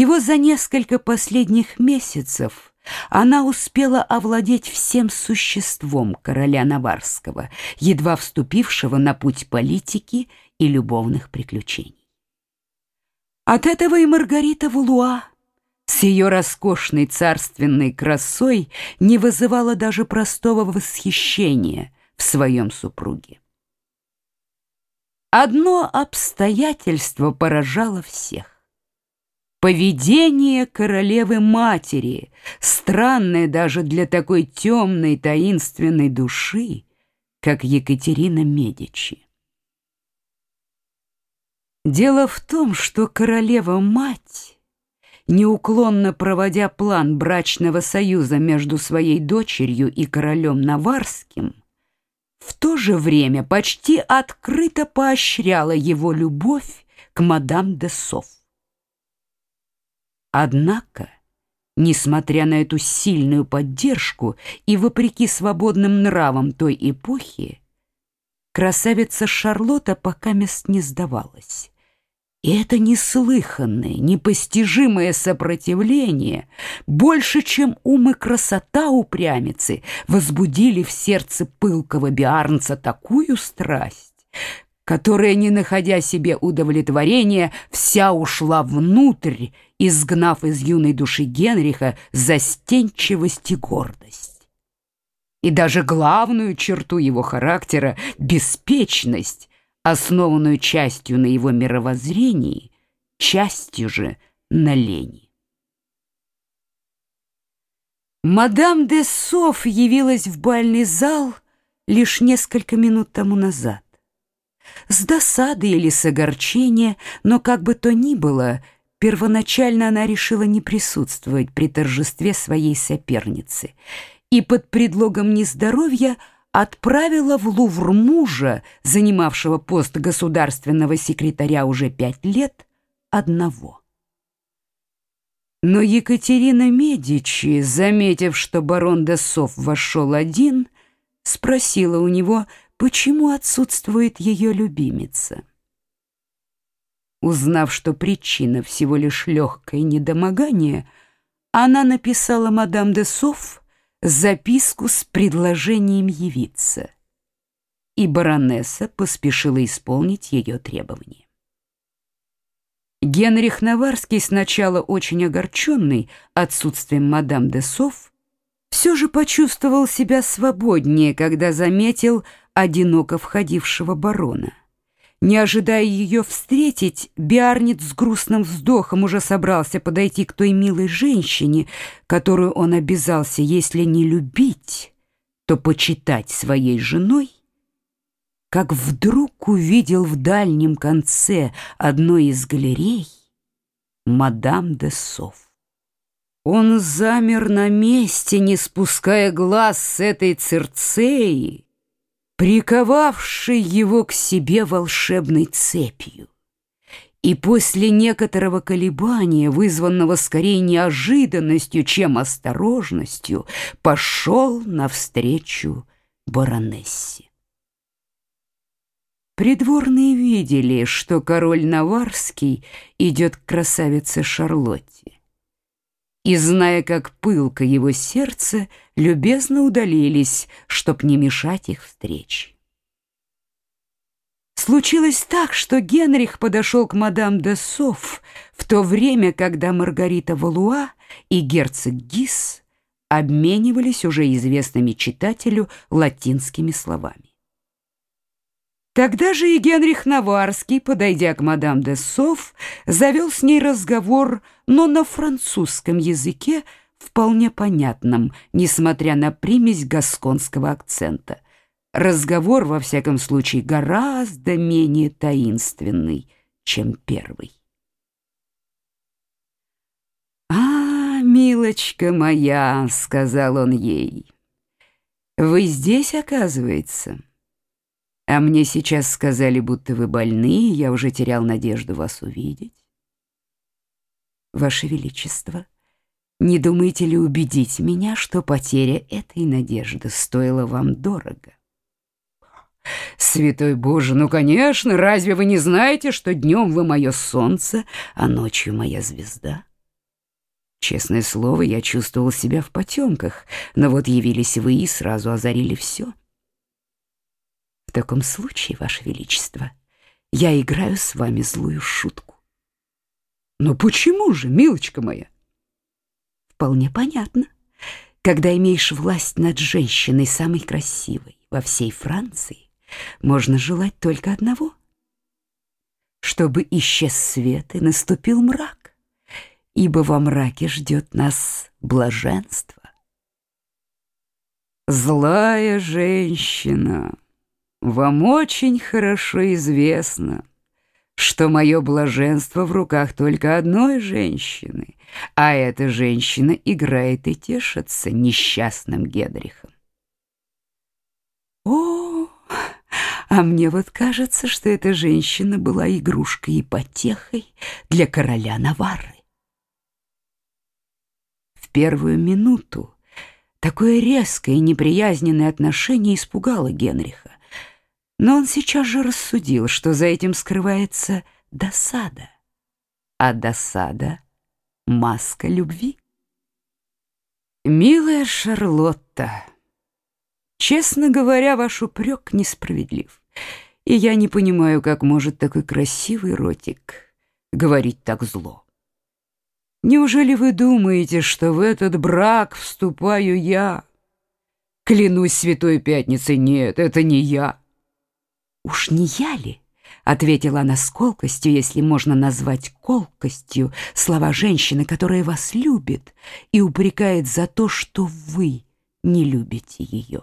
Всего за несколько последних месяцев она успела овладеть всем существом короля Наварского, едва вступившего на путь политики и любовных приключений. От этого и Маргарита Валуа с ее роскошной царственной красой не вызывала даже простого восхищения в своем супруге. Одно обстоятельство поражало всех. Поведение королевы-матери, странное даже для такой темной таинственной души, как Екатерина Медичи. Дело в том, что королева-мать, неуклонно проводя план брачного союза между своей дочерью и королем Наварским, в то же время почти открыто поощряла его любовь к мадам де Софф. Однако, несмотря на эту сильную поддержку и вопреки свободным нравам той эпохи, красавица Шарлотта пока мест не сдавалась. И это неслыханное, непостижимое сопротивление, больше, чем ум и красота упрямицы, возбудили в сердце пылкого биарнца такую страсть, которая, не находя себе удовлетворения, вся ушла внутрь, изгнав из юной души Генриха застенчивость и гордость. И даже главную черту его характера — беспечность, основанную частью на его мировоззрении, частью же на лени. Мадам де Соф явилась в бальный зал лишь несколько минут тому назад с досады или с огорчения, но как бы то ни было, первоначально она решила не присутствовать при торжестве своей соперницы и под предлогом нездоровья отправила в Лувр мужа, занимавшего пост государственного секретаря уже пять лет, одного. Но Екатерина Медичи, заметив, что барон де Соф вошел один, спросила у него, почему отсутствует ее любимица. Узнав, что причина всего лишь легкое недомогание, она написала мадам де Соф записку с предложением явиться, и баронесса поспешила исполнить ее требования. Генрих Наварский, сначала очень огорченный отсутствием мадам де Соф, все же почувствовал себя свободнее, когда заметил, одиноко входившего барона. Не ожидая ее встретить, Биарнит с грустным вздохом уже собрался подойти к той милой женщине, которую он обязался, если не любить, то почитать своей женой, как вдруг увидел в дальнем конце одной из галерей мадам де Соф. Он замер на месте, не спуская глаз с этой Цирцеи, приковавший его к себе волшебной цепью. И после некоторого колебания, вызванного скорее неожиданностью, чем осторожностью, пошел навстречу баронессе. Придворные видели, что король Наварский идет к красавице Шарлотте и, зная, как пылко его сердце, любезно удалились, чтоб не мешать их встрече. Случилось так, что Генрих подошел к мадам де Соф в то время, когда Маргарита Валуа и герцог Гис обменивались уже известными читателю латинскими словами. Тогда же и Генрих Наварский, подойдя к мадам де Соф, завел с ней разговор, но на французском языке, вполне понятном, несмотря на примесь гасконского акцента. Разговор, во всяком случае, гораздо менее таинственный, чем первый. «А, милочка моя», — сказал он ей, — «вы здесь, оказывается?» А мне сейчас сказали, будто вы больны, и я уже терял надежду вас увидеть. Ваше Величество, не думаете ли убедить меня, что потеря этой надежды стоила вам дорого? Святой Боже, ну, конечно, разве вы не знаете, что днем вы мое солнце, а ночью моя звезда? Честное слово, я чувствовал себя в потемках, но вот явились вы и сразу озарили все. В таком случае, Ваше Величество, я играю с вами злую шутку. Но почему же, милочка моя? Вполне понятно. Когда имеешь власть над женщиной самой красивой во всей Франции, можно желать только одного — чтобы исчез свет и наступил мрак, ибо во мраке ждет нас блаженство. Злая женщина, вам очень хорошо известно, что мое блаженство в руках только одной женщины, а эта женщина играет и тешится несчастным Гедрихом. О, а мне вот кажется, что эта женщина была игрушкой и потехой для короля Наварры. В первую минуту такое резкое и неприязненное отношение испугало Генриха, но он сейчас же рассудил, что за этим скрывается досада, а досада — маска любви. «Милая Шарлотта», Честно говоря, ваш упрек несправедлив. И я не понимаю, как может такой красивый ротик говорить так зло. Неужели вы думаете, что в этот брак вступаю я? Клянусь Святой Пятницей, нет, это не я. Уж не я ли? Ответила она с колкостью, если можно назвать колкостью, слова женщины, которая вас любит и упрекает за то, что вы не любите ее.